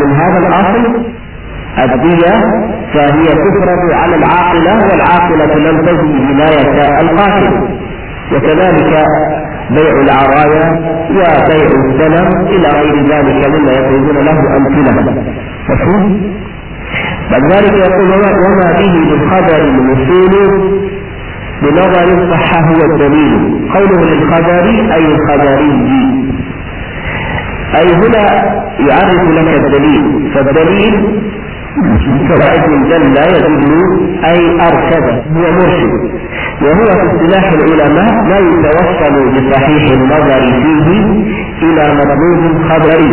من هذا الأصل الدية فهي تفرض على العاقلة والعاقلة لم تجد ولاية القاتل وكذلك بيع العرايا وبيع السلم إلى غير ذلك مما يضربون له أمثلة. مفهوم؟ بعد ذلك يقول وما به للخبر الوصول بنظر صح هو الدليل. قوله للخبر أي الخبري. أي هنا يعرف لك الدليل فالدليل كاسم دل يدل أي أرشد هو مرشد. وهو في اصطلاح العلماء لا يتوصل بصحيح النظر فيه إلى مطلوب خبري.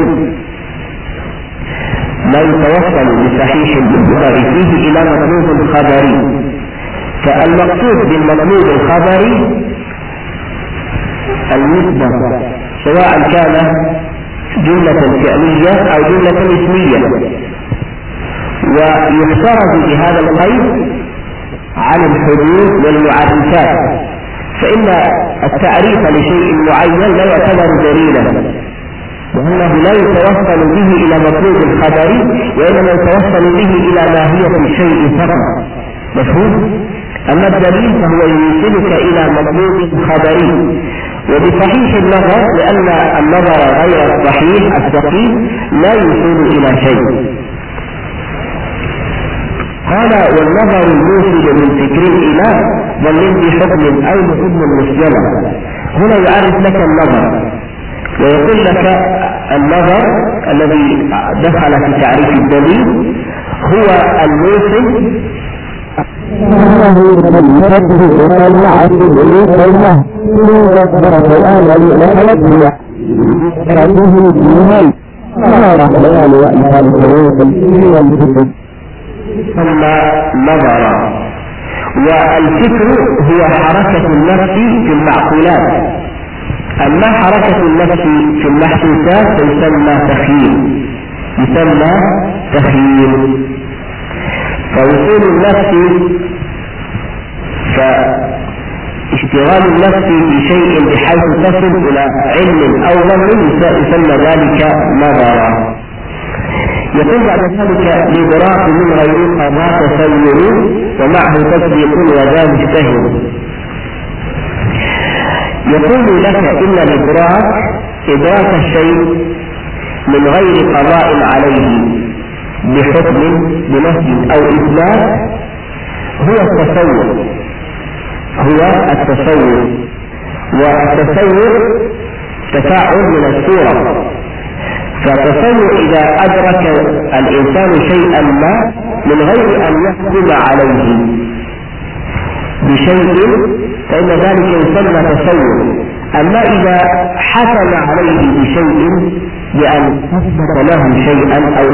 لا يتوصل بصحيح النظر فيه إلى مطلوب خبري. فالمقصود بالمطلوب الخبري النسبة سواء كان جملة فعلية أو جملة اسمية. ويفترض بهذا القيد عن الحدود والمعرفات فإن التعريف لشيء معين لا يعتبر دليلا. وأنه لا يتوصل به إلى مطلوب الخبري وإنما يتوصل به إلى ماهية الشيء فقط. مفهوم؟ أما الدليل فهو يوصلك إلى مطلوب خبري وبصحيح النظر لأن النظر غير الصحيح الدقيق لا يوصل إلى شيء. قال والنظر الموصل من فكر الإله ظل بحكم أو بحكم مسجلة هنا يعرف لك النظر. ويقول لك النظر الذي دخل في تعريف الدليل هو الموصل ثم نظر والفكر هو حركة النفس في المعقولات أما حركة النفس في المحسوسات فيسمى تخييل يسمى تخييل فوصول النفس فاشتغال النفس بشيء بحيث تصل إلى علم أو ظن يسمى ذلك نظرا. يقول بعد ذلك لإدراك من غير قضاء تسير ومعه تصديق وذا مجتهد يقول لك إن الإدراك إدراك الشيء من غير قضاء عليه بحكم بنفي أو إثبات هو التصور. التصور. والتصور تفاعل من الصورة. فتصور إذا أدرك الإنسان شيئا ما من غير أن يحكم عليه بشيء فإن ذلك يسمى تصور. أما إذا حكم عليه بشيء بأن أثبت له شيئا أو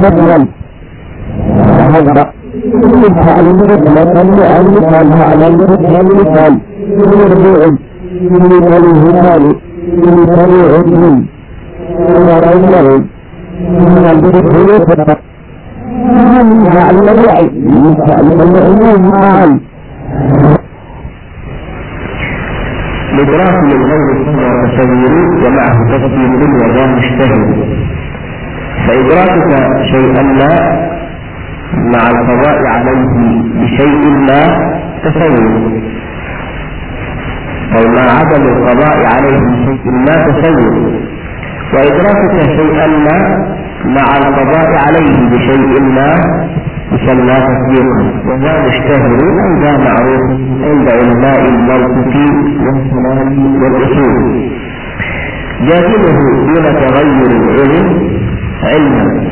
نفسه هذا يفعل مطلقا لأن يفعلها على المثل المثال مربوع مثال هلال مثال عدل ورجل من البرهن فقط فعل الوعي فعل العلوم معا الإدراك من غير صور تصور ومعه تصديق وذا مجتهد فإدراكك شيئا ما مع القضاء عليه بشيء ما تصور أو مع عدم القضاء عليه بشيء ما تصور وإدراكك شيئا ما مع القضاء عليه بشيء ما يسمى تصديقا وهذا مشتهر أو معروف عند علماء الموقف والكلام والأصول. جاهله دون تغير العلم علما.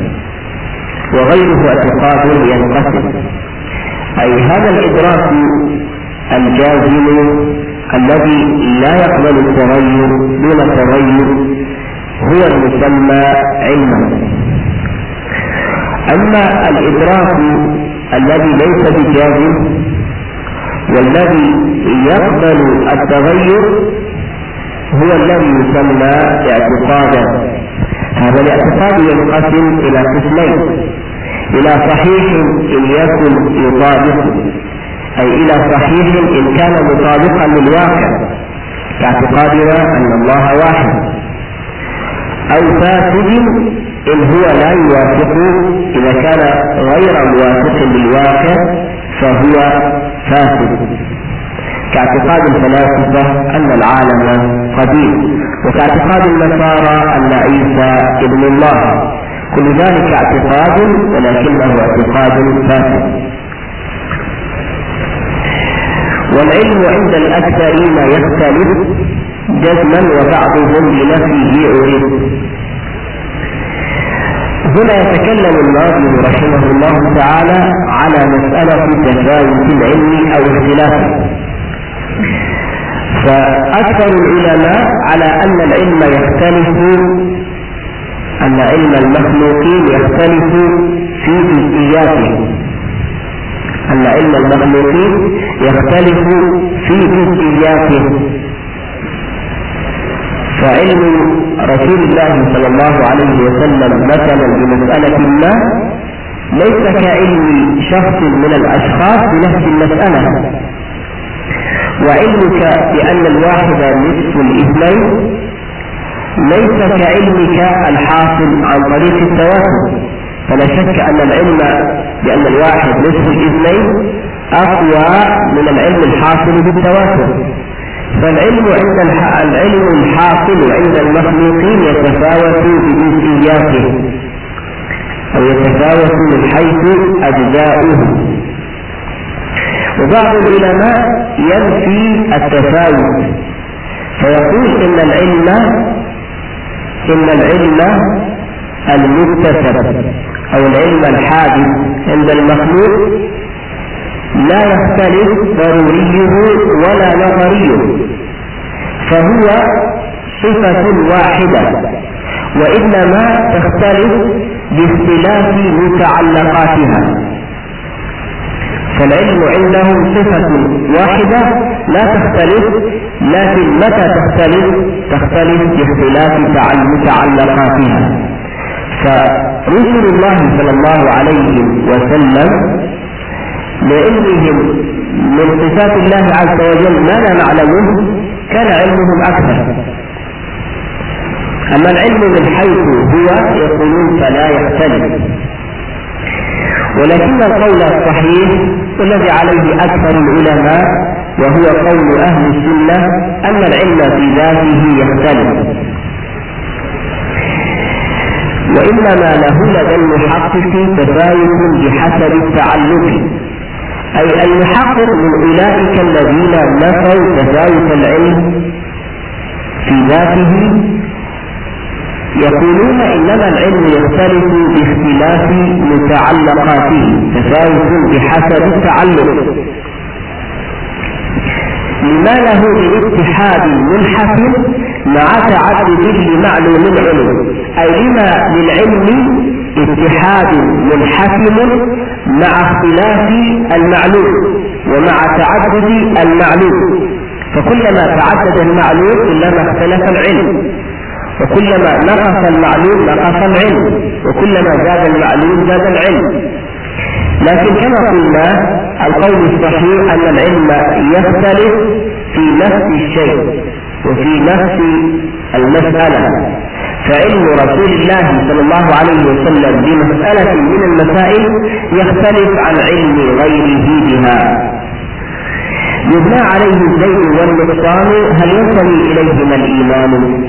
وغيره اعتقاد ينقسم. أي هذا الإدراك الجازم الذي لا يقبل التغير دون تغير هو المسمى علما. أما الإدراك الذي ليس بجازم والذي يقبل التغير هو الذي يسمى اعتقادا هذا الاعتقاد ينقسم إلى قسمين إلى صحيح إن يكن يطابق أي إلى صحيح إن كان مطابقا للواقع كاعتقادنا أن الله واحد. أو فاسد إن هو لا يوافق. إذا كان غير موافق للواقع فهو فاسد. كاعتقاد الفلاسفة أن العالم قديم وكاعتقاد النصارى أن عيسى ابن الله. كل ذلك اعتقاد ولكنه اعتقاد فاسد. والعلم عند الأكثرين يختلف. جزما وبعضهم بنفيه عرف هنا يتكلم الناظم رحمه الله تعالى على مسألة تفاوت العلم أو اختلافه فأكثر العلماء على أن العلم يختلف أن علم المخلوقين يختلف في جزئياته. أن علم المخلوقين يختلف في جزئياته. فعلم رسول الله صلى الله عليه وسلم مثلا بمسألة ما ليس كعلم شخص من الأشخاص بنفس المسألة. وعلمك بأن الواحد نصف الاثنين ليس كعلمك الحاصل عن طريق التواتر. فلا شك أن العلم بأن الواحد نصف الاثنين أقوى من العلم الحاصل بالتواتر. فالعلم عند العلم الحاصل عند المخلوقين يتفاوت بجزئياته أو يتفاوت من حيث أجزاؤه. وبعض العلماء ينفي التفاوت فيقول إن العلم إن العلم المكتسب أو العلم الحادث عند المخلوق لا يختلف ضروريه ولا نظريه فهو صفة واحدة وإنما تختلف باختلاف متعلقاتها. فالعلم عندهم صفة واحدة لا تختلف لكن متى تختلف؟ تختلف باختلاف متعلقاتها. فرسل الله صلى الله عليه وسلم لعلمهم من صفات الله عز وجل ما لا نعلمه كان علمهم أكثر. أما العلم من حيث هو يقولون فلا يختلف. ولكن القول الصحيح والذي عليه أكثر العلماء وهو قول أهل السنة أن العلم في ذاته يختلف. وإنما له لدى المحقق تفاوت بحسب التعلق. أي المحقق من أولئك الذين نفوا تفاوت العلم في ذاته. يقولون إنما العلم يختلف باختلاف متعلقاته. تفاوت بحسب التعلق. لما له من اتحاد منحسن مع تعدد لمعلوم العلم. أي لما للعلم اتحاد منحسن مع اختلاف المعلوم ومع تعدد المعلوم. فكلما تعدد المعلوم كلما اختلف العلم. وكلما نقص المعلوم نقص العلم. وكلما زاد المعلوم زاد العلم. لكن كما قلنا القول الصحيح أن العلم يختلف في نفس الشيء وفي نفس المسألة. فعلم رسول الله صلى الله عليه وسلم بمسألة من المسائل يختلف عن علم غيره بها. يبنى عليه الزيد والنقصان هل ينتمي إليهما الإيمان؟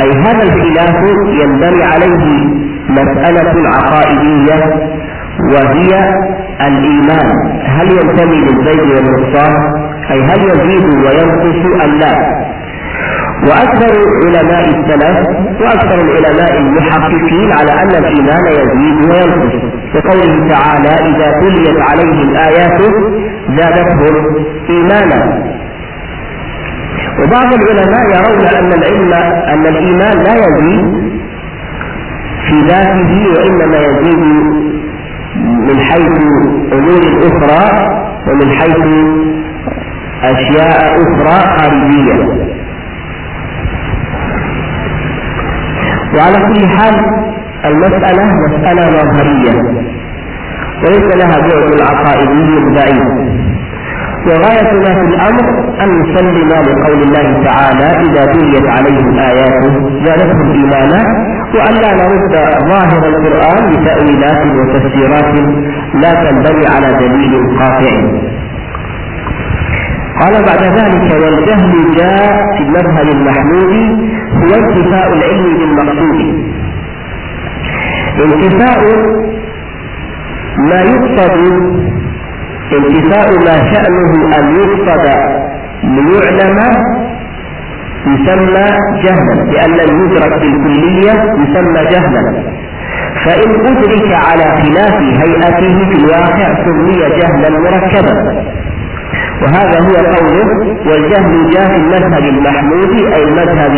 أي هذا الخلاف ينبني عليه مسألة عقائدية وهي الإيمان. هل ينتمي للزيد والنقصان؟ أي هل يزيد وينقص أم لا؟ وأكثر علماء السلف وأكثر العلماء المحققين على أن الإيمان يزيد وينقص. لقوله تعالى إذا تليت عليهم آياته زادتهم إيمانا. وبعض العلماء يرون أن العلم أن الإيمان لا يزيد في ذاته وإنما يزيد من حيث أمور أخرى ومن حيث أشياء أخرى خارجية. وعلى كل حال المسألة مسألة نظرية. وليس لها بعد عقائدي بعيد. وغايتنا في الأمر أن نسلم لقول الله تعالى إذا تليت عليهم آياته زادتهم إيمانا وأن لا نرد ظاهر القرآن بتأويلات وتفسيرات لا تنبني على دليل قاطع. قال بعد ذلك والجهل جاء في المذهب المحمود هو انتفاء العلم بالمقصود. انتفاء ما يقصد انتفاء ما شأنه أن يقصد ليعلم يسمى جهلا لأن المدرك بالكلية يسمى جهلا. فإن أدرك على خلاف هيئته في الواقع سمي جهلا مركبا. وهذا هو قوله والجهل جاء في المذهب المحمود أي المذهب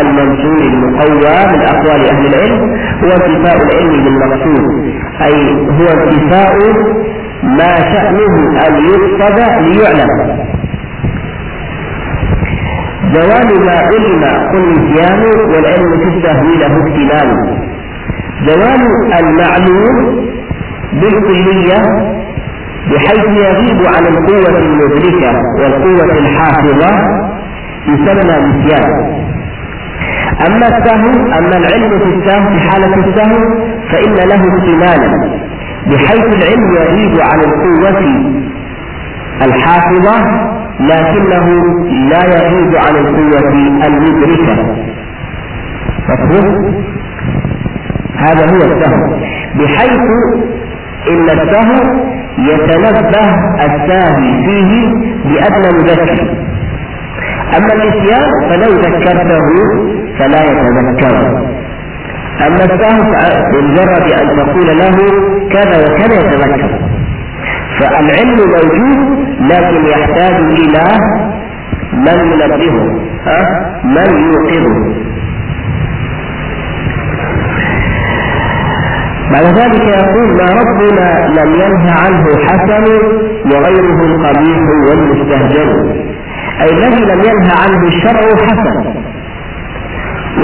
المنصور المقوى من أقوال أهل العلم هو انتفاء العلم بالمقصود. أي هو انتفاء ما شأنه أن يقصد ليعلم. زوال ما علم قل نسيان والعلم في التهويل له اكتمال زوال المعلوم بالكلية بحيث يغيب عن القوة المدركة والقوة الحافظة يسمى نسيان أما السهو أما العلم في السهو في حالة السهو فإن له اكتمالا بحيث العلم يغيب عن القوة الحافظة لكنه لا يغيب عن القوة المدركة. مفهوم؟ هذا هو السهو. بحيث إن السهو يتنبه الساهي فيه بأدنى مذكر أما النسيان فلو ذكرته فلا يتذكر. أما السهو بمجرد أن تقول له كذا وكذا يتذكر. فالعلم موجود لكن يحتاج إلى من ينبهه من يوقظه. بعد ذلك يقول ما ربنا لم ينه عنه حسن وغيره القبيح والمستهجن أي الذي لم ينه عنه الشرع حسن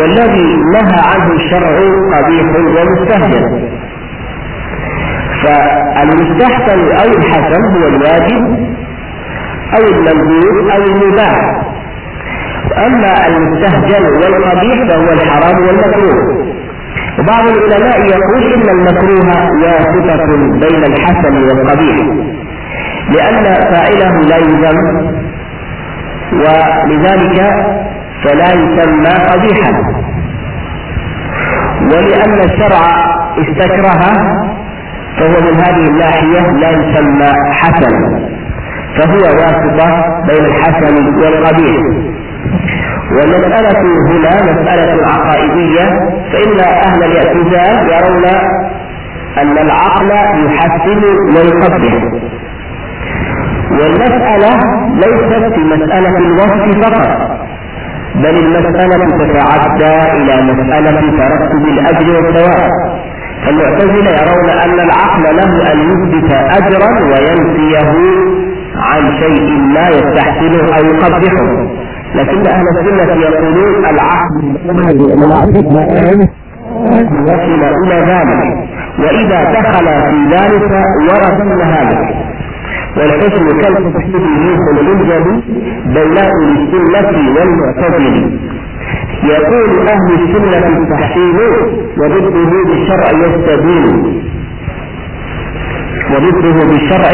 والذي نهى عنه الشرع قبيح ومستهجن فالمستحسن أو الحسن هو الواجب أو المندوب أو المباح. أما المستهجن والقبيح فهو الحرام والمكروه. وبعض العلماء يقول إن المكروه واسطة بين الحسن والقبيح لأن فاعله لا يذم ولذلك فلا يسمى قبيحا. ولأن الشرع استكره فهو من هذه الناحية لا يسمى حسنا فهو واسطة بين الحسن والقبيح. والمسألة هنا مسألة عقائدية فإن أهل الاعتزال يرون أن العقل يحسن ويقبح والمسألة ليست في مسألة الوصف فقط بل المسألة تتعدى إلى مسألة ترتب الأجر والثواب. فالمعتزلة يرون أن العقل له أن يثبت أجرا وينفيه عن شيء ما يستحسنه أو يقبحه. لكن أهل السنة يقولون العقل وصل إلى ذلك. وإذا دخل في ذلك ورث هذا. والحكم كالتصحيح منه الإنجب بين أهل السنة والمعتزلة. يقول أهل السنة التحسين وضده بالشرع يستبين وضده بالشرع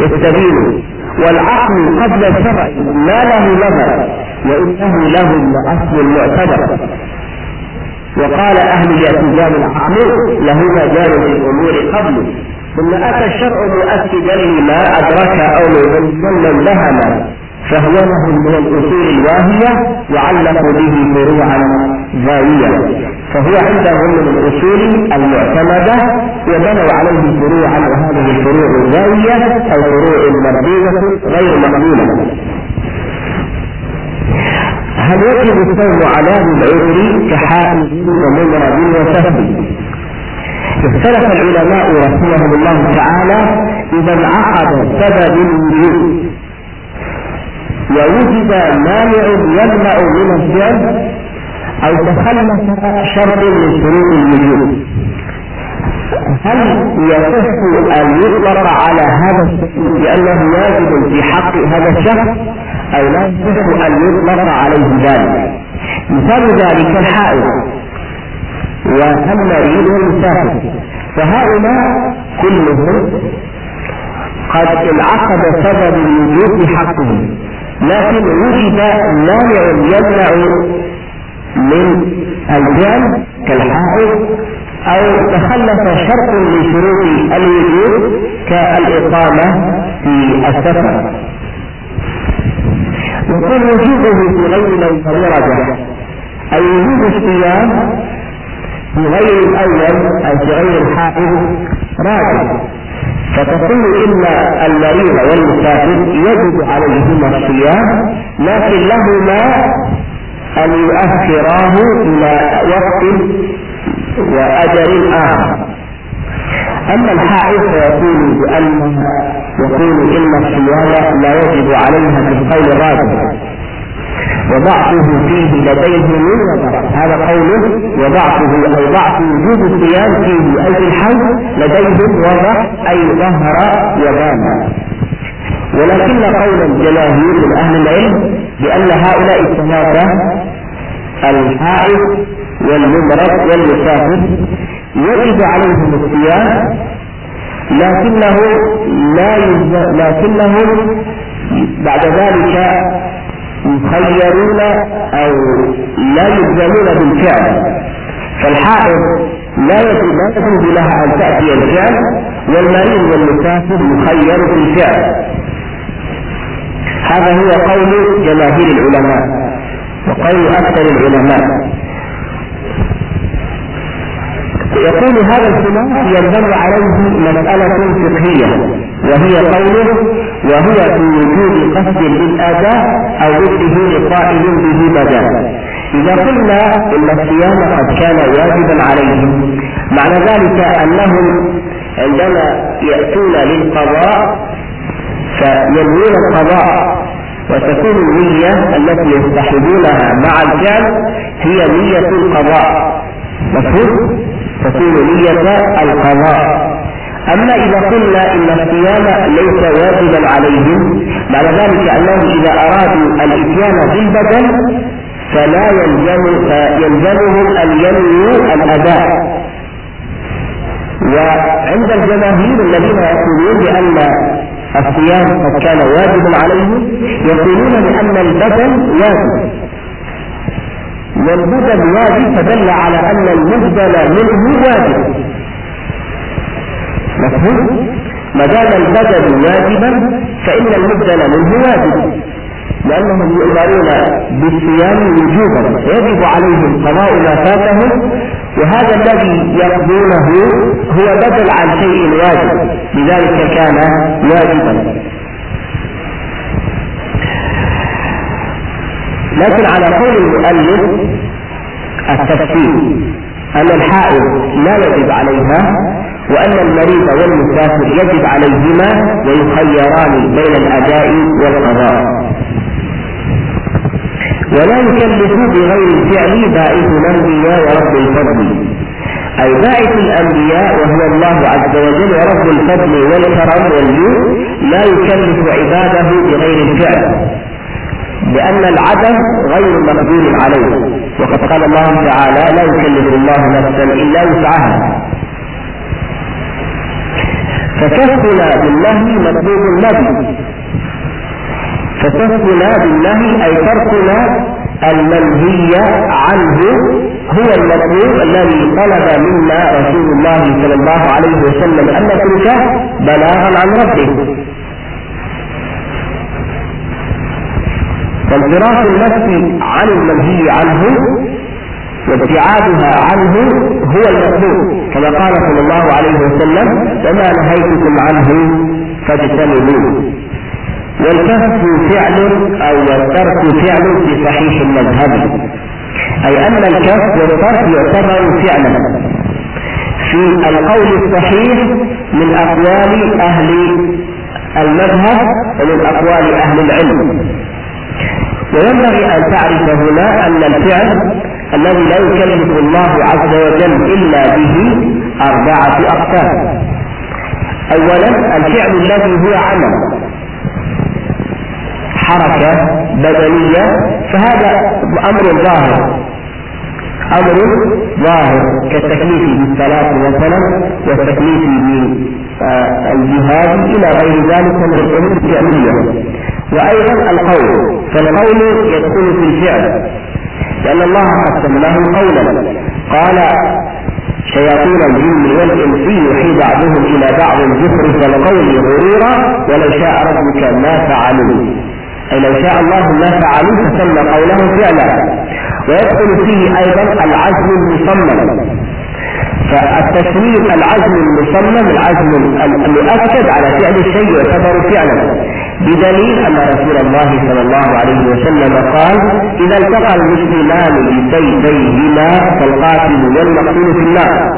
يستبين والعقل قبل الشرع ما له نظر وإنه له الأصل المعتبر وقال أهل الاعتزال العقل له مجال الأمور قبله ثم أتى الشرع مؤكدا لما أدرك أو من لهما فهو له من الأصول الواهية وعلق به فروعا زاوية. فهو عندهم من الأصول المعتمدة وبنوا عليه فروعا وهذه الفروع الزاوية أو فروع مردودة غير مقبولة. هل يجب الصوم على العذر كحائل وممرض وسهل؟ اختلف العلماء رحمهم الله تعالى إذا انعقد سبب الوجود. ووجد مانع يمنع من الفعل أو تخلف شرط من شروط الوجود. هل يصح أن يطلق على هذا الشخص بأنه واجب في حق هذا الشخص؟ أو لا يصح أن يطلق عليه ذلك؟ مثال ذلك الحائض. والمريض والمسافر فهؤلاء كلهم قد انعقد سبب الوجود في حقهم لكن وجد مانع يمنع من الجان كالحائض أو تخلف شرط من شروط الوجود كالإقامة في السفر. يكون وجوده في غير درجة أي وجود الصيام في غير الأول أو في غير الحائض راجع. فتقول إن المريض والمسافر يجب عليهما الصيام لكن لهما أن يؤخراه إلى وقت وأجل آخر. أما الحائض فيقول بأن يقول إن الصيام لا يجب عليها في القول الراجح. وضعفه فيه لديه من هذا قوله وضعفه أي ضعف وجود الصيام فيه أي في الحول لديهم وضع أي ظهر وبان ولكن قول الجماهير من أهل العلم بأن هؤلاء الثلاثة الحائض والممرض والمسافر يجب عليهم الصيام لكنه لا لكنهم بعد ذلك يخيرون أو لا يلزمون بالفعل. فالحائض لا يجوز لها أن تأتي الفعل والمريض والمسافر مخير بالفعل. هذا هو قول جماهير العلماء وقول أكثر العلماء. يقول هذا الخلاف ينبغي عليه مسألة فقهية وهي قوله وهو في وجود قصد للأداء أو ضده لقائل به بدا إذا قلنا إن الصيام قد كان واجبا عليهم معنى ذلك أنهم عندما يأتون للقضاء فينوون القضاء وتكون النية التي يصطحبونها مع الفعل هي نية القضاء. مفهوم؟ تكون نية القضاء. أما إذا قلنا إن الصيام ليس واجبا عليهم معنى ذلك أنهم إذا أرادوا الإتيان بالبدن فلا يلزم يلزمهم أن ينووا الأداء. وعند الجماهير الذين يقولون بأن الصيام قد كان واجبا عليهم يقولون بأن البدن واجب. والبدل واجب فدل على أن المبدل منه واجب. مفهوم؟ ما دام البدل واجبا فإن المبدل منه واجب. لأنهم يؤمرون بالصيام وجوبا يجب عليهم قضاء ما فاتهم وهذا الذي يقضونه هو بدل عن شيء واجب لذلك كان واجبا. لكن على قول المؤلف التفسير أن الحائض لا يجب عليها وأن المريض والمسافر يجب عليهما ويخيران بين الأداء والقضاء. ولا يكلف بغير الفعل بائس الأنبياء ورب الفضل. أي بائس الأنبياء وهو الله عز وجل ورب الفضل والكرم والجود لا يكلف عباده بغير الفعل. لأن العدم غير مقدور عليه. وقد قال الله تعالى لا يكلف الله نفسا إلا وسعها. فكفنا بالنهي مطلوب النبي فكفنا بالنهي أي تركنا المنهي عنه هو المطلوب الذي طلب منا رسول الله صلى الله عليه وسلم أن نتركه بلاغا عن ربه. فانصراف النفس عن المنهي عنه وابتعادها عنه هو المطلوب كما قال صلى الله عليه وسلم وما نهيتكم عنه فاجتنبوه. والكف فعل أو الترك فعل في صحيح المذهب. أي أن الكف والترك يعتبر فعلا. في القول الصحيح من أقوال أهل المذهب ومن أقوال أهل العلم. وينبغي أن تعرف هنا أن الفعل الذي لا يكلف الله عز وجل إلا به أربعة أقسام. أولا الفعل الذي هو عمل. حركة بدنية فهذا أمر ظاهر. أمر ظاهر كالتكليف بالصلاة مثلا والتكليف بالجهاد إلى غير ذلك من الأمور الفعلية. وأيضا القول فالقول يدخل في الفعل. لأن الله قسم له قولا. قال شياطين الجن والإنس يوحي بعضهم إلى بعض زخرف القول غرورا ولو شاء ربك ما فعلوا أي لو شاء الله ما فعلوا فسمى قوله فعلا. ويدخل فيه أيضا العزم المصمم. فالتسميم العزم المصمم العزم المؤكد على فعل الشيء يعتبر فعلا. بدليل أن رسول الله صلى الله عليه وسلم قال إذا التقى المسلمان بسيفيهما فالقاتل والمقتول في النار.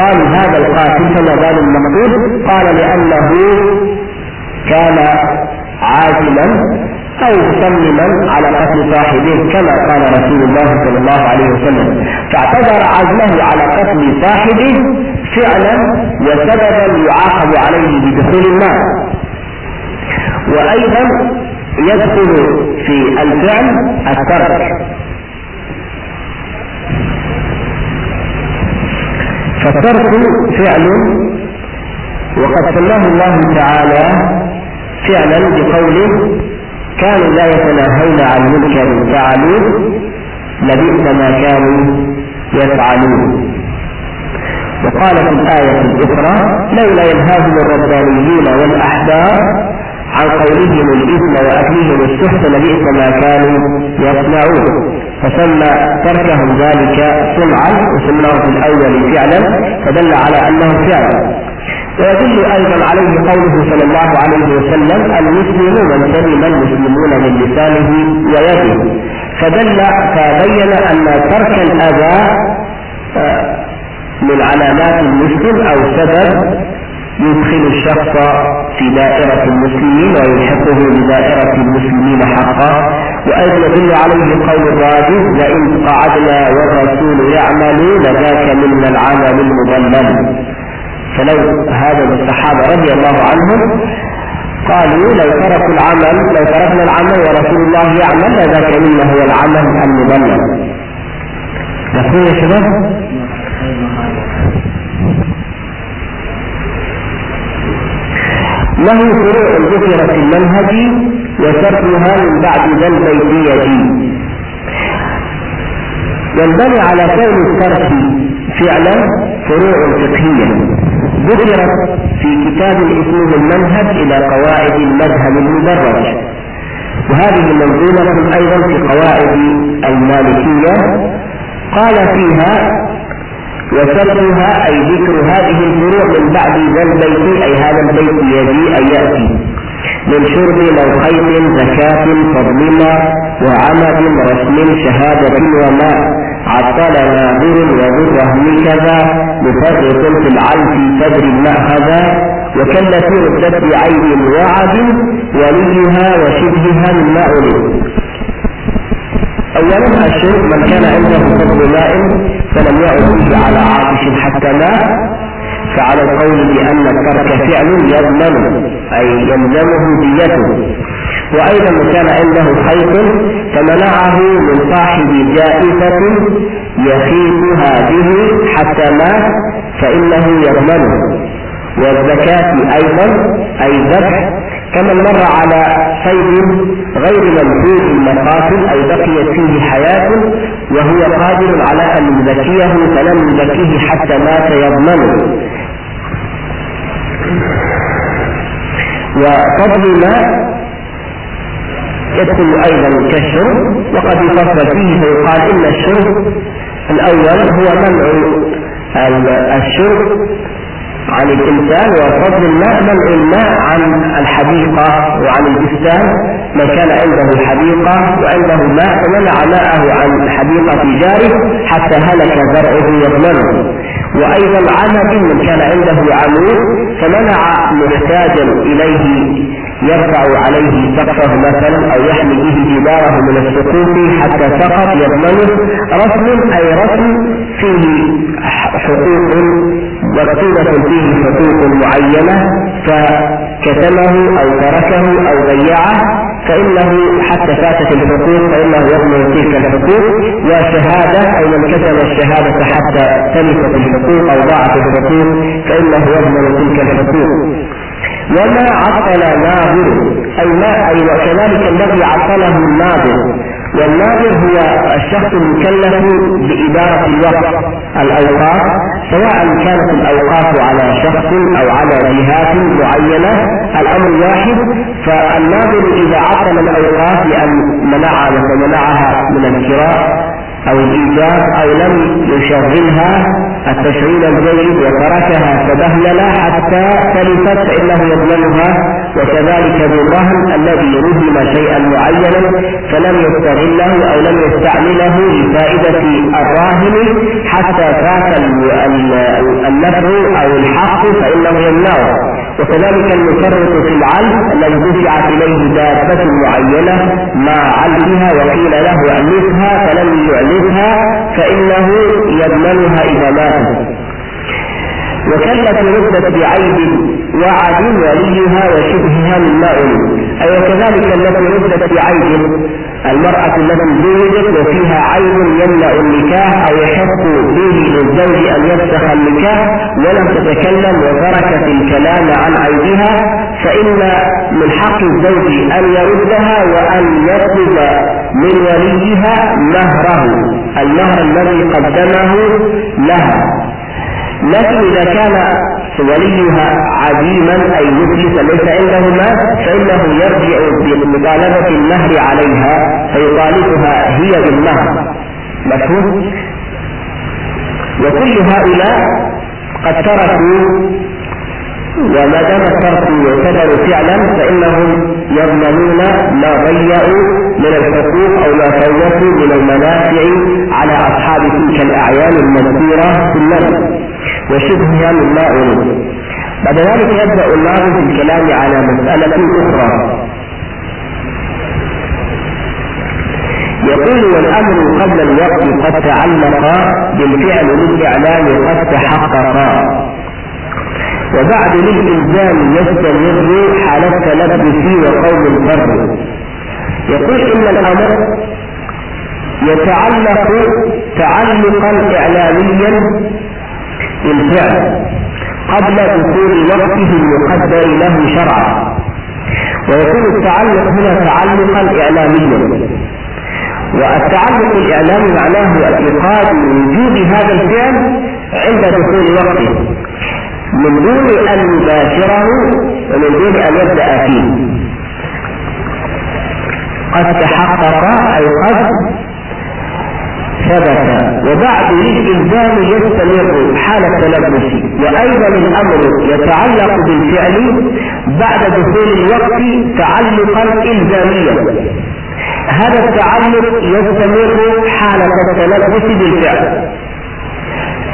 قالوا هذا القاتل فما بال المقتول؟ قال لأنه كان عاجلا أو مصمما على قتل صاحبه كما قال رسول الله صلى الله عليه وسلم. فاعتبر عزمه على قتل صاحبه فعلا وسببا يعاقب عليه بدخول النار. وأيضا يدخل في الفعل الترك. فالترك فعل وقد سماه الله تعالى فعلا بقوله كانوا لا يتناهون عن منكر فعلوه لبئس ما كانوا يفعلون. وقال في الآية الأخرى لولا ينهاهم الربانيون والأحبار عن قولهم الإثم وأكلهم السحت لبئس ما كانوا يصنعون. فسمى تركهم ذلك صنعا وسماه في الأول فعلا فدل على أنه فعل. ويدل أيضا عليه قوله صلى الله عليه وسلم المسلم من سلم المسلمون من لسانه ويده. فدل فبين أن ترك الأذى آه، من علامات المسلم أو سبب يدخل الشخص في دائرة المسلمين ويلحقه بدائرة المسلمين حقا. وأيضا يدل عليه قول الراجل لئن قعدنا والرسول يعمل لذاك منا العمل المضلل. فلو هذا الصحابة رضي الله عنهم قالوا لو تركوا العمل لو تركنا العمل ورسول الله يعمل لذاك منا هو العمل المضلل مفهوم يا شباب؟ له فروع ذكرت في المنهج وتركها من بعد ذا البيتية ينبني على كون الترك فعلا فروع فقهية ذكرت في كتاب اسمه المنهج إلى قواعد المذهب المدرج وهذه منظومة أيضا في قواعد المالكية. قال فيها وسببها أي ذكر هذه الفروع من بعد ذا البيت أي هذا البيت يجي أي يأتي. من شرب لو خيط زكاة فضلنا وعمد رسم شهادة وما عطل ناظر وذره كذا مفرط في العلف تدري المأخذ وكالتي ردت بعين وعد وليها وشبهها من ماء أولا الشرب من كان عنده فضل ماء فلم يعد على عاطش حتى ماء فعلى القول بأن الترك فعل يضمن أي يلزمه ديته. وأيضا كان عنده خيط فمنعه من صاحب جائزة يخيطها به حتى مات فإنه يضمنه والزكاة أيضا أي الذبح كمن مر على صيد غير منفوذ المقاتل أي بقيت فيه حياة وهو قادر على أن يزكيه فلم يزكيه حتى مات يضمنه. وفضل ما يدخل أيضا كالشرب وقد يفصل فيه فيقال إن الشرب الأول هو منع الشرب عن الإنسان وفضل الماء منع الماء عن الحديقة وعن البستان. من كان عنده حديقة وعنده ماء فمنع ماءه عن الحديقة جاره حتى هلك زرعه يضمنه. وأيضا عمد من كان عنده عمود فمنع محتاجا إليه يرفع عليه سقفه مثلا أو يحمي به جداره من السقوط حتى سقط يضمنه. رسم أي رسم فيه حقوق مكتوبة فيه حقوق معينة فكتمه أو تركه أو ضيعه فإنه حتى فاتت الحقوق فإنه يضمن تلك الحقوق. وشهادة أي من كتب الشهادة حتى تلفت الحقوق أو ضاعت الحقوق فإنه يضمن تلك الحقوق. وما عطل ناظر أي ما أي وكذلك الذي عطله الناظر والناظر هو الشخص المكلف بإدارة الوقت الأوقات سواء كانت الأوقات على شخص أو على جهات معينة الأمر واحد. فالناظر إذا عطل الأوقات لأن منعها منعها من الشراء أو الإيجاب أو لم يشغلها التشغيل الجيد وتركها تبهلل حتى تلفت فإنه يضمنها وكذلك بالرهن الذي رهن شيئا معينا فلم يستغله أو لم يستعمله لفائدة الراهن حتى فات النفع أو الحق فإنه يمنعه. وكذلك المفرط في العلم الذي دفعت إليه دابة معينة مع علمها وقيل له الفها فلم يعلفها فإنه يضمنها إذا ماتت وكلت ردت بعيب وعد وليها وشبهها مما أي وكذلك التي ردت بعيب المرأة التي زوجت وفيها عيب يمنع النكاح أو يحق به للزوج أن يفسخ النكاح ولم تتكلم وتركت الكلام عن عيبها فإن من حق الزوج أن يردها وأن يطلب من وليها مهره. المهر الذي قدمه لها. لكن إذا كان وليها عديما أي مفلسا ليس عنده مال فإنه يرجع بمطالبة النهر عليها فيطالبها هي بالنهر مفهوم؟ وكل هؤلاء قد تركوا وما دام الترك يعتبر فعلا فإنهم يضمنون ما ضيعوا من الحقوق أو ما فوتوا من المنافع على أصحاب تلك الأعيان المذكوره في النبي وشبهها مما أريد بعد ذلك يبدأ الناظم في الكلام على مسألة أخرى. يقول والأمر قبل الوقت قد تعلق بالفعل للإعلام قد تحقق. وبعد للإلزام يستمر حال التلبس وقول البر يقول إن الأمر يتعلق تعلقا إعلاميا بالفعل. قبل دخول وقته المقدر له شرعا. ويكون التعلق هنا تعلقا إعلاميا. والتعلق الإعلامي معناه اعتقاد وجود هذا الفعل عند دخول وقته من دون أن يباشره ومن دون أن يبدأ فيه. قد تحقق أي قد ثبت وبعد الإلزام يستمر حال التلبس وأيضا الأمر يتعلق بالفعل بعد دخول الوقت تعلقا إلزاميا. هذا التعلق يستمر حالة التلبس بالفعل.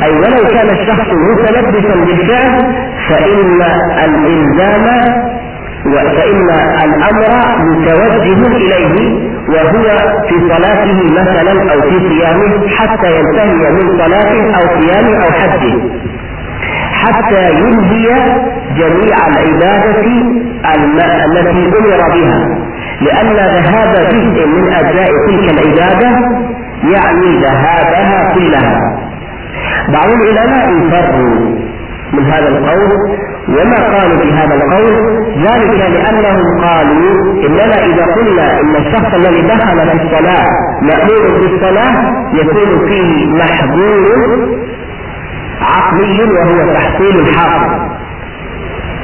أي ولو كان الشخص متلبسا بالفعل فإن الإلزام فإن الأمر متوجه إليه وهو في صلاته مثلا أو في صيامه حتى ينتهي من صلاته أو صيامه أو حجه حتى ينهي جميع العبادة التي أمر بها. لأن ذهاب جزء من أجزاء تلك العبادة يعني ذهابها كلها. بعض العلماء فروا من هذا القول وما قالوا في هذا القول؟ ذلك لأنهم قالوا إننا إذا قلنا إن الشخص الذي دخل في الصلاة مأمور بالصلاة يكون فيه محظور عقلي وهو تحصيل الحاصل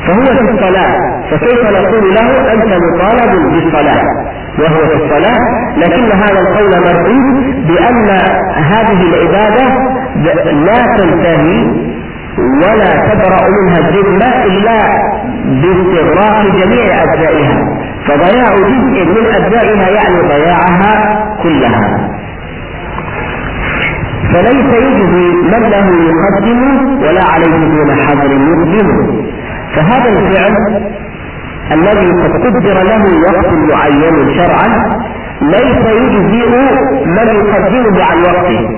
فهو في الصلاة فكيف نقول له أنت مطالب بالصلاة؟ وهو في الصلاة لكن هذا القول مردود بأن هذه العبادة لا تنتهي ولا تبرأ منها الذمة إلا باستغراق جميع أجزائها. فضياع جزء من أجزائها يعني ضياعها كلها. فليس يجزي من له يقدم ولا عليه دون حظر يقدم. فهذا الفعل الذي قد قدر له وقت معين شرعا ليس يجزئ من يقدمه عن وقته.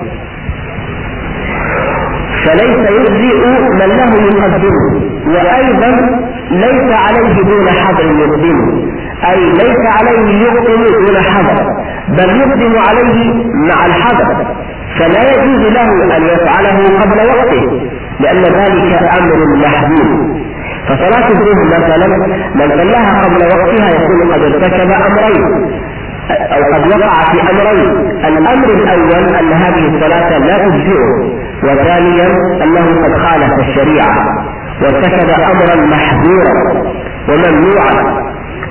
فليس يجزئ من له يقدمه وأيضا ليس عليه دون حظر يقدمه أي ليس عليه يقدم دون حظر بل يقدم عليه مع الحظر فلا يجوز له أن يفعله قبل وقته لأن ذلك أمر محدود فصلاة الظهر مثلا من صلاها قبل وقتها يكون قد ارتكب أمرين أو قد وقع في أمرين. الأمر الأول أن هذه الصلاة لا تجزئه وثانيا أنه قد خالف الشريعة وارتكب امرا محذورا وممنوعا.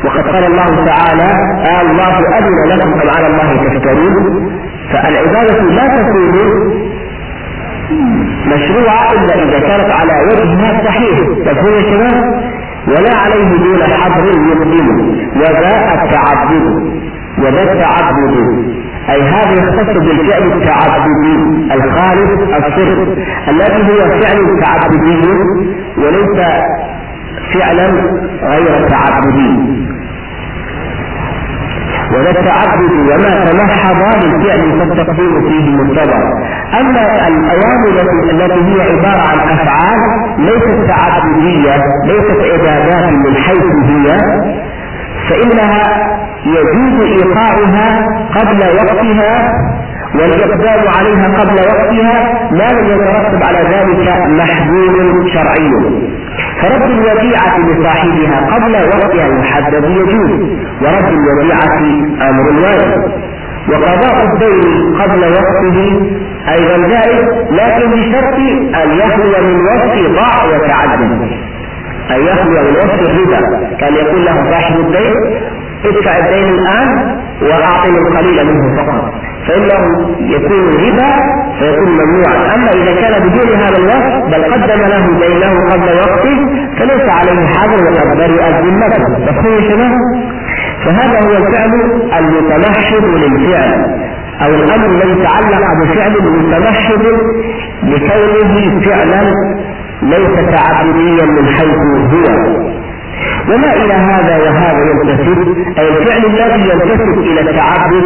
وقد قال الله تعالى آه الله أذن لكم أم على الله تفترون؟ فالعبادة لا تكون مشروعة إلا إذا كانت على وجهها صحيح مفهوم يا شباب؟ ولا عليه دون حظر يقدم وذا التعبد وذا التعبد أي هذا يختص بالفعل التعبدي الخالص الصرف الذي هو فعل تعبدي وليس فعلا غير تعبدي وذا التعبد وما تمحض بالفعل فالتقديم فيه منتظر أما الأوامر التي هي عبارة عن أفعال ليست تعبديه ليست عبادات من حيث هي فإنها يجوز إيقاعها قبل وقتها والاقدام عليها قبل وقتها ما لم يترتب على ذلك محذور شرعي. فرد الوديعة لصاحبها قبل وقتها المحدد يجوز ورد الوديعة أمر واجب وقضاء الدين قبل وقته أيضا جائز لكن بشرط أن يخلو من وصف ضاع وتعدد أن يخلو من وصف الربا. كان يقول له صاحب الدين ادفع الدين الآن وأعطني القليل منه فقط. فإنه يكون ربا فيكون ممنوعا. أما إذا كان بدون هذا الوقت بل قدم له دينه قبل وقته فليس عليه حاجة وقد برئت ذمته. مفهوم شباب؟ فهذا هو الفعل المتمحض للفعل أو الأمر الذي تعلق بفعل متمحض لكونه فعلا ليس تعبديا من حيث هو. وما إلى هذا وهذا ينتسب أي الفعل الذي ينتسب إلى التعبد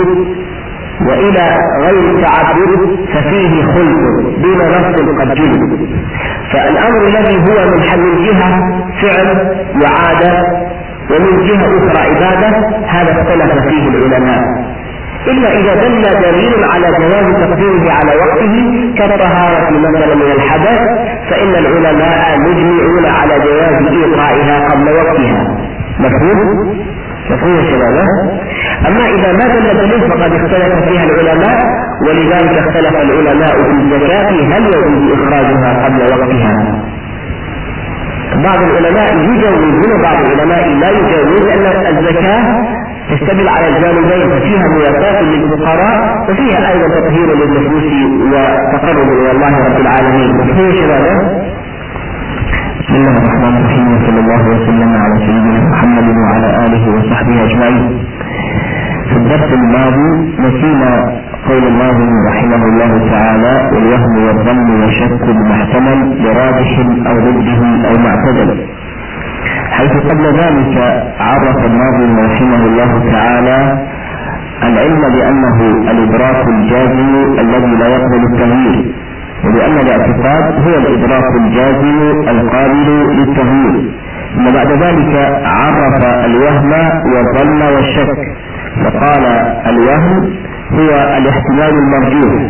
وإلى غير التعبد ففيه خلق دون نص قد جلد فالأمر الذي هو من حل جهة فعل وعادة ومن جهة أخرى عبادة هذا اختلف فيه العلماء. إلا إذا دل دليل على جواز تقديمه على وقته كالطهارة مثلا من الحدث فإن العلماء مجمعون على جواز إيقائها قبل وقتها. مفهوم؟ مفهوم يا أما إذا ما دل دليل فقد اختلف فيها العلماء ولذلك اختلف العلماء في الزكاة هل يجوز إخراجها قبل وقتها. بعض العلماء يجوزون وبعض العلماء لا يجوز لأن الزكاة تشتمل على الجانبين ففيها مواساة للفقراء وفيها أيضا تطهير للنفوس وتقرب إلى الله رب العالمين بسم الله الرحمن الرحيم وصلى الله وسلم على سيدنا محمد وعلى آله وصحبه أجمعين. في الدرس الماضي نسينا قول الله رحمه الله تعالى والوهم والظن والشك المحتمل لراجح أو ضده أو معتدل. حيث قبل ذلك عرف الناظم رحمه الله تعالى العلم بأنه الإدراك الجازم الذي لا يقبل التغيير ولأن الاعتقاد هو الإدراك الجازم القابل للتغيير. ثم بعد ذلك عرف الوهم والظن والشك فقال الوهم هو الاحتمال المرجوح.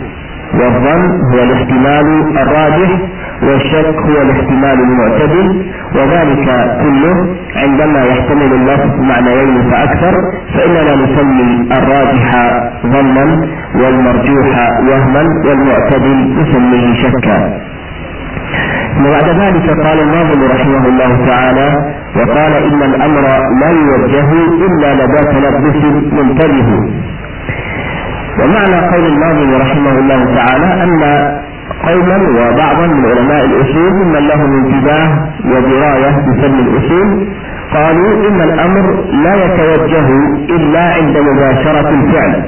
والظن هو الاحتمال الراجح والشك هو الاحتمال المعتدل وذلك كله عندما يحتمل اللفظ معنيين فأكثر فإننا نسمي الراجح ظنا والمرجوح وهما والمعتدل نسميه شكا. وبعد ذلك قال الناظم رحمه الله تعالى وقال إن الأمر لا يوجه إلا لدى تلبس منتبه. ومعنى قول الناظم رحمه الله تعالى أن قوما وبعضا من علماء الأصول ممن لهم انتباه ودراية بفن الأصول قالوا إن الأمر لا يتوجه إلا عند مباشرة الفعل.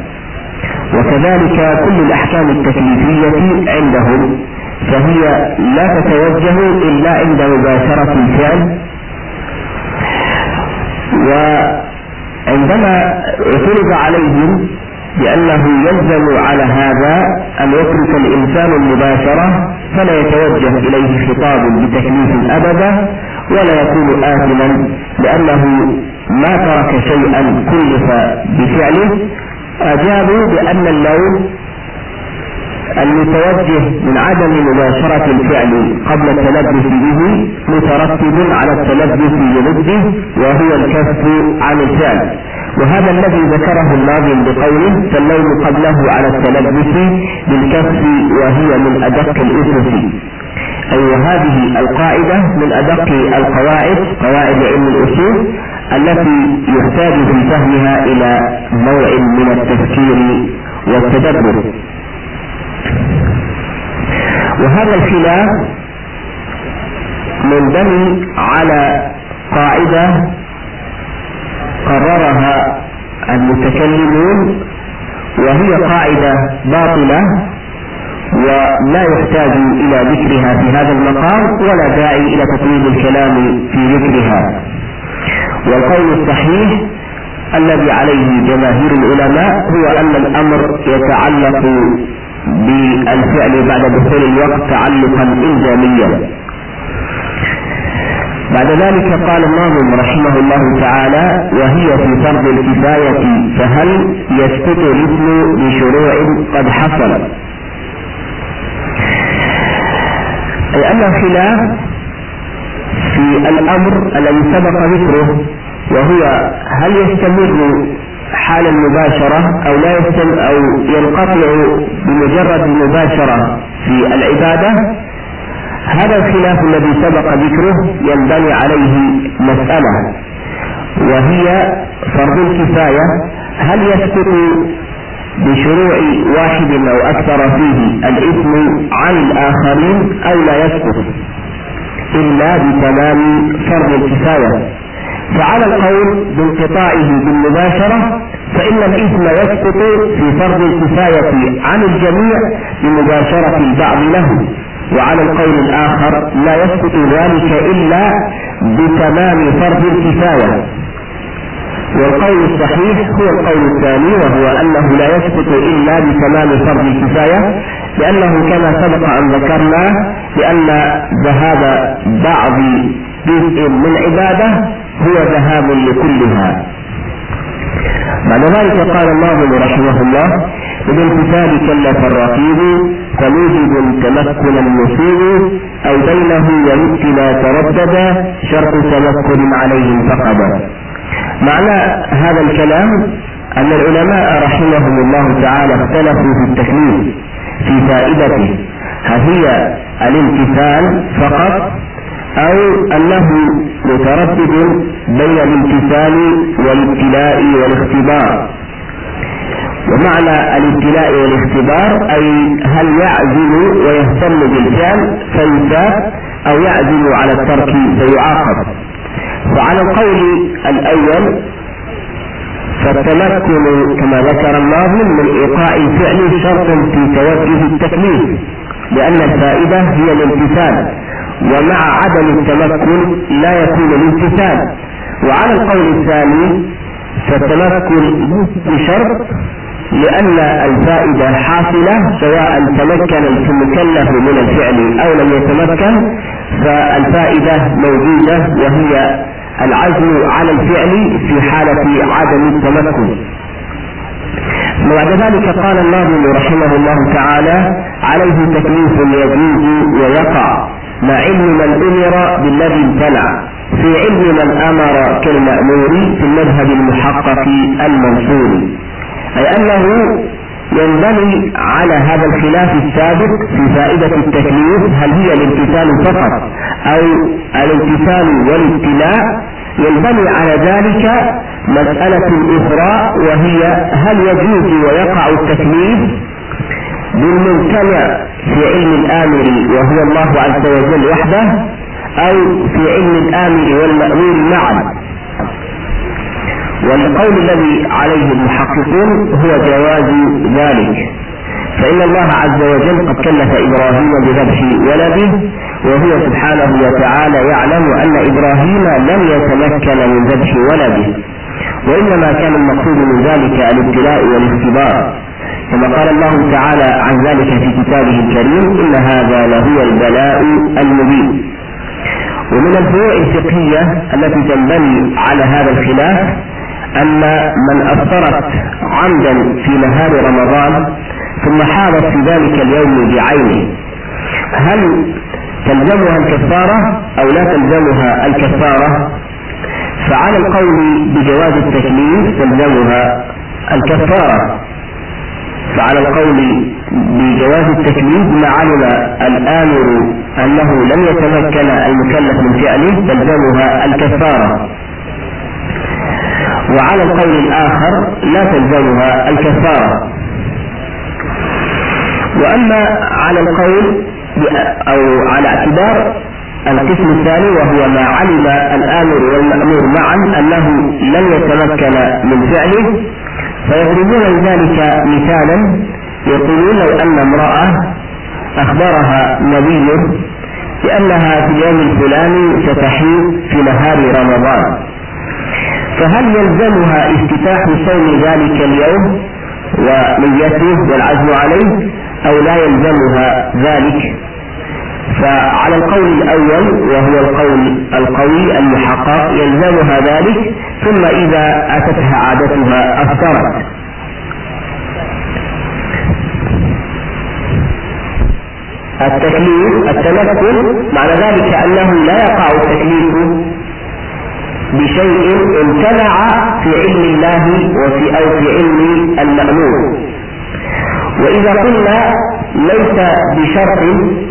وكذلك كل الأحكام التكليفية عندهم فهي لا تتوجه إلا عند مباشرة الفعل. وعندما اعترض عليهم بأنه يلزم على هذا أن يترك الإنسان المباشرة فلا يتوجه إليه خطاب بتكليف أبدا ولا يكون آثما لأنه ما ترك شيئا كلف بفعله. أجابوا بأن اللوم المتوجه من عدم مباشرة الفعل قبل التلبس به مترتب على التلبس بضده وهو الكف عن الفعل. وهذا الذي ذكره الناظم بقوله فاللوم قبله على التلبس بالكف وهي من أدق الأسس أي وهذه القاعدة من أدق القواعد قواعد علم الأصول التي يحتاج في فهمها إلى نوع من التفكير والتدبر. وهذا الخلاف منبني على قاعدة قررها المتكلمون وهي قاعدة باطلة ولا يحتاج إلى ذكرها في هذا المقام ولا داعي إلى تطويل الكلام في ذكرها. والقول الصحيح الذي عليه جماهير العلماء هو أن الأمر يتعلق بالفعل بعد دخول الوقت تعلقا إلزاميا. بعد ذلك قال الناظم رحمه الله تعالى وهي في فرض الكفاية فهل يسقط الاسم بشروع قد حصل؟ أي أن الخلاف في الأمر الذي سبق ذكره وهو هل يستمر حال المباشرة أو لا يستمر أو ينقطع بمجرد المباشرة في العبادة هذا الخلاف الذي سبق ذكره ينبني عليه مسألة وهي فرض الكفاية هل يسقط بشروع واحد أو أكثر فيه الإثم عن الآخرين أو لا يسقط؟ إلا بتمام فرض الكفاية. فعلى القول بانقطاعه بالمباشرة فإن الإثم يسقط في فرض الكفاية عن الجميع بمباشرة البعض له. وعلى القول الآخر لا يسقط ذلك إلا بتمام فرض الكفاية. والقول الصحيح هو القول الثاني وهو أنه لا يسقط إلا بتمام فرض الكفاية لأنه كما سبق أن ذكرنا بأن ذهاب بعض جزء من عبادة هو ذهاب لكلها. بعد ذلك قال الناظم رحمه الله بالامتثال كلف الرقيب فموجب تمكنا يصيب أو بينه ومثل تردد شرط تمكن عليه فقد. معنى هذا الكلام أن العلماء رحمهم الله تعالى اختلفوا في التكليف في فائدته. هل هي الامتثال فقط أو أنه متردد بين الامتثال والابتلاء والاختبار. ومعنى الابتلاء والاختبار أي هل يعزل ويهتم بالفعل فيثاب أو يعزل على الترك فيعاقب. وعلى القول الأول فالتمكن كما ذكر الناظم من إيقاع الفعل شرط في توجه التكليف لأن الفائدة هي الامتثال. ومع عدم التمكن لا يكون الامتثال. وعلى القول الثاني فالتمكن بشرط لأن الفائدة حاصلة سواء تمكن المكلف من الفعل أو لم يتمكن فالفائدة موجودة وهي العزم على الفعل في حالة عدم التمكن. وبعد ذلك قال الناظم رحمه الله تعالى عليه تكليف يجوز ويقع. مع علم من أمر بالذي امتنع في علم من أمر كالمأمور في المذهب المحقق المنصور. أي أنه ينبني على هذا الخلاف السابق في فائدة التكليف هل هي الامتثال فقط أو الامتثال والابتلاء. ينبني على ذلك مسألة أخرى وهي هل يجوز ويقع التكليف بالممتنع في علم الآمر وهو الله عز وجل وحده أو في علم الآمر والمأمور معا والقول الذي عليه المحققون هو جواز ذلك. فإن الله عز وجل قد كلف إبراهيم بذبح ولده وهو سبحانه وتعالى يعلم أن إبراهيم لم يتمكن من ذبح ولده. وإنما كان المقصود من ذلك الابتلاء والاختبار. كما قال الله تعالى عن ذلك في كتابه الكريم إن هذا لهو البلاء المبين. ومن الفروع الفقهية التي تنبني على هذا الخلاف أن من أفطرت عمدا في نهار رمضان ثم حاضت في ذلك اليوم بعينه هل تلزمها الكفارة أو لا تلزمها الكفارة؟ فعلى القول بجواز التكليف تلزمها الكفارة. فعلى القول بجواز التكليف ما علم الآمر أنه لم يتمكن المكلف من فعله تلزمها الكفارة. وعلى القول الآخر لا تلزمها الكفارة. وأما على القول أو على اعتبار القسم الثاني وهو ما علم الآمر والمأمور معا أنه لم يتمكن من فعله فيضربون لذلك مثالا. يقولون لو أن امرأة أخبرها نبي بأنها في اليوم الفلاني ستحيض في نهار رمضان. فهل يلزمها افتتاح صوم ذلك اليوم ونيته والعزم عليه أو لا يلزمها ذلك؟ فعلى القول الأول وهو القول القوي المحقق يلزمها ذلك ثم إذا أتتها عادتها أفطرت. التكليف التمكن معنى ذلك أنه لا يقع التكليف بشيء امتنع في علم الله وفي أو في علم المأمور. وإذا قلنا ليس بشرط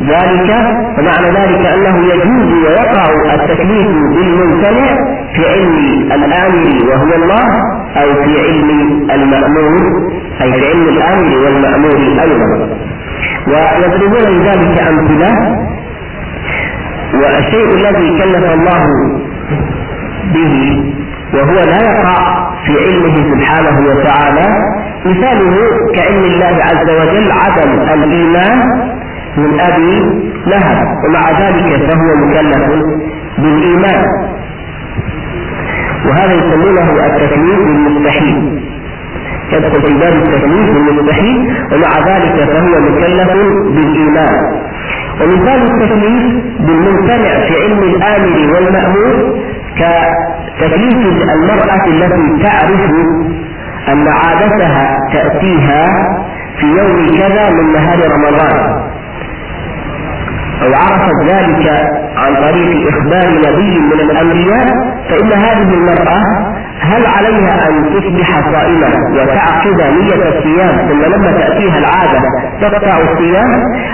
ذلك فمعنى ذلك أنه يجوز ويقع التكليف بالممتنع في علم الآمر وهو الله أو في علم المأمور أي في علم الآمر والمأمور أيضا. ويضربون لذلك أمثلة. والشيء الذي كلف الله به وهو لا يقع في علمه سبحانه وتعالى مثاله كعلم الله عز وجل عدم الإيمان من أبي لهب. ومع ذلك فهو مكلف بالإيمان. وهذا يسمونه التكليف بالمستحيل. يدخل في باب التكليف بالمستحيل ومع ذلك فهو مكلف بالإيمان. ومثال التكليف بالممتنع في علم الآمر والمأمور كتكليف المرأة التي تعرف أن عادتها تأتيها في يوم كذا من نهار رمضان. أو عرفت ذلك عن طريق إخبار نبي من الأنبياء فإن هذه المرأة هل عليها أن تصبح صائمة وتعقد نية الصيام ثم لما تأتيها العادة تقطع الصيام؟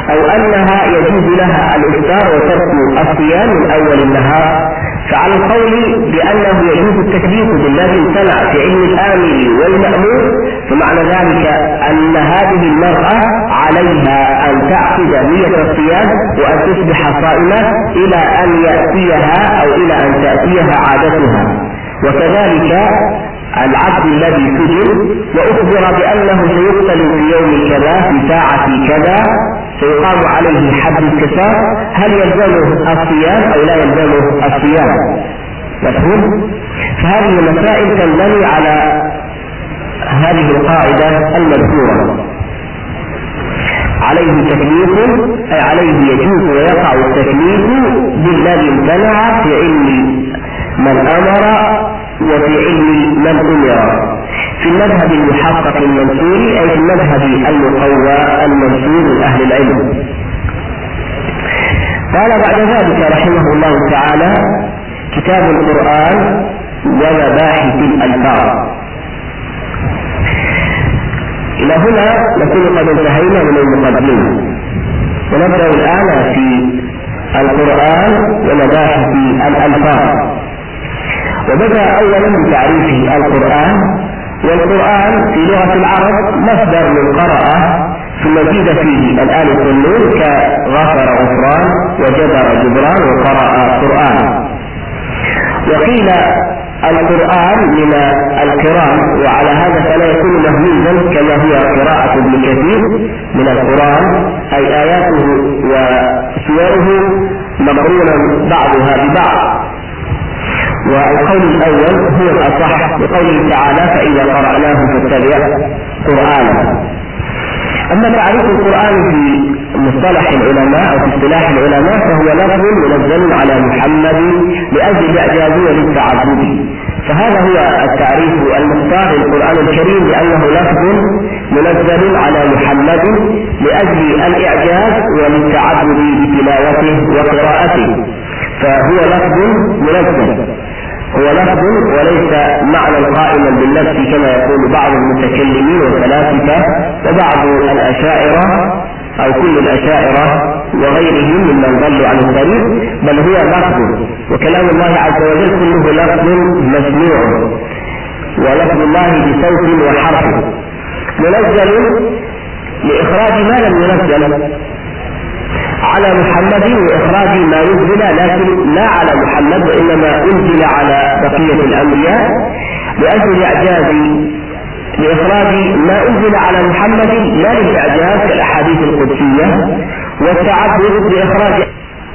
أو أنها يجوز لها الإفطار وترك الصيام من أول النهار؟ فعلى القول بأنه يجوز التكليف بالذي امتنع في علم الآمر والمأمور فمعنى ذلك أن هذه المرأة عليها أن تعقد نية الصيام وأن تصبح صائمة إلى أن يأتيها أو إلى أن تأتيها عادتها. وكذلك العبد الذي سجن وأخبر بأنه سيقتل في يوم كذا في ساعة كذا سيقام عليه حد الكسار هل يلزمه الصيام أو لا يلزمه الصيام؟ مفهوم؟ فهذه المسائل تنبني على هذه القاعدة المذكورة. عليه تكليف أي عليه يجوز ويقع التكليف بالذي امتنع في علم من أمر وفي علم من أمر. في المذهب المحقق المنصور أي في المذهب المقوى المنصور لأهل العلم. قال بعد ذلك رحمه الله تعالى كتاب القرآن ومباحث الألفاظ. إلى هنا نكون قد انتهينا من المقدمة. ونبدأ الآن في القرآن ومباحث الألفاظ. وبدأ أولا بتعريف القرآن والقرآن في لغة العرب مصدر من قرأ ثم زيد فيه الآن والنون كغفر غفران وجبر جبران وقرأ قرآن. وقيل القرآن من القراء وعلى هذا فلا يكون مهموزا كما هي قراءة ابن كثير من القرآن أي آياته وسوره مقرونا بعضها ببعض. والقول الأول هو الأصح بقوله تعالى فإذا قرأناه فاتبع قرآنه أما تعريف القرآن في مصطلح العلماء أو في اصطلاح العلماء فهو لفظ منزل على محمد لأجل الإعجازية للتعبد فهذا هو التعريف المختار للقرآن الكريم لأنه لفظ منزل على محمد لأجل الإعجاز وللتعبد بتلاوته وقراءته. فهو لفظ منزل. هو لفظ وليس معنى قائما بالنفس كما يقول بعض المتكلمين والفلاسفة وبعض الأشاعرة أو كل الأشاعرة وغيرهم ممن ضلوا عن الطريق بل هو لفظ. وكلام الله عز وجل كله لفظ مسموع. ولفظ الله بصوت وحرف. منزل لإخراج ما لم ينزل. على محمد وإخراج ما نزل لكن لا على محمد وإنما أنزل على بقية الأنبياء لأجل إعجاز لإخراج ما أنزل على محمد لا للإعجاز كالأحاديث القدسية والتعبد بإخراج